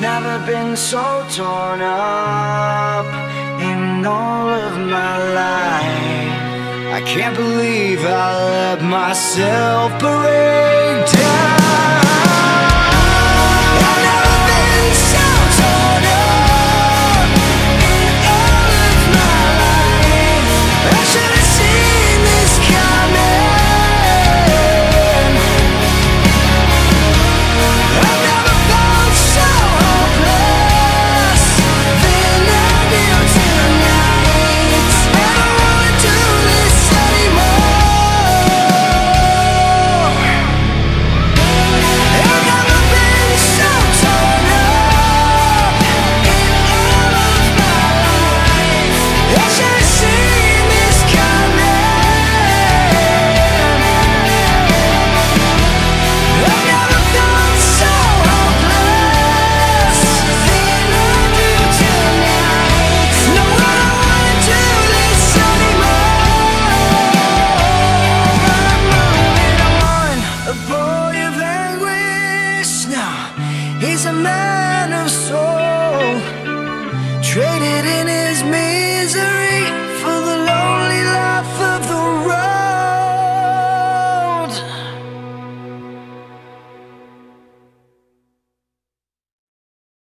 Never been so torn up in all of my life. I can't believe I let myself break down. traded in his misery.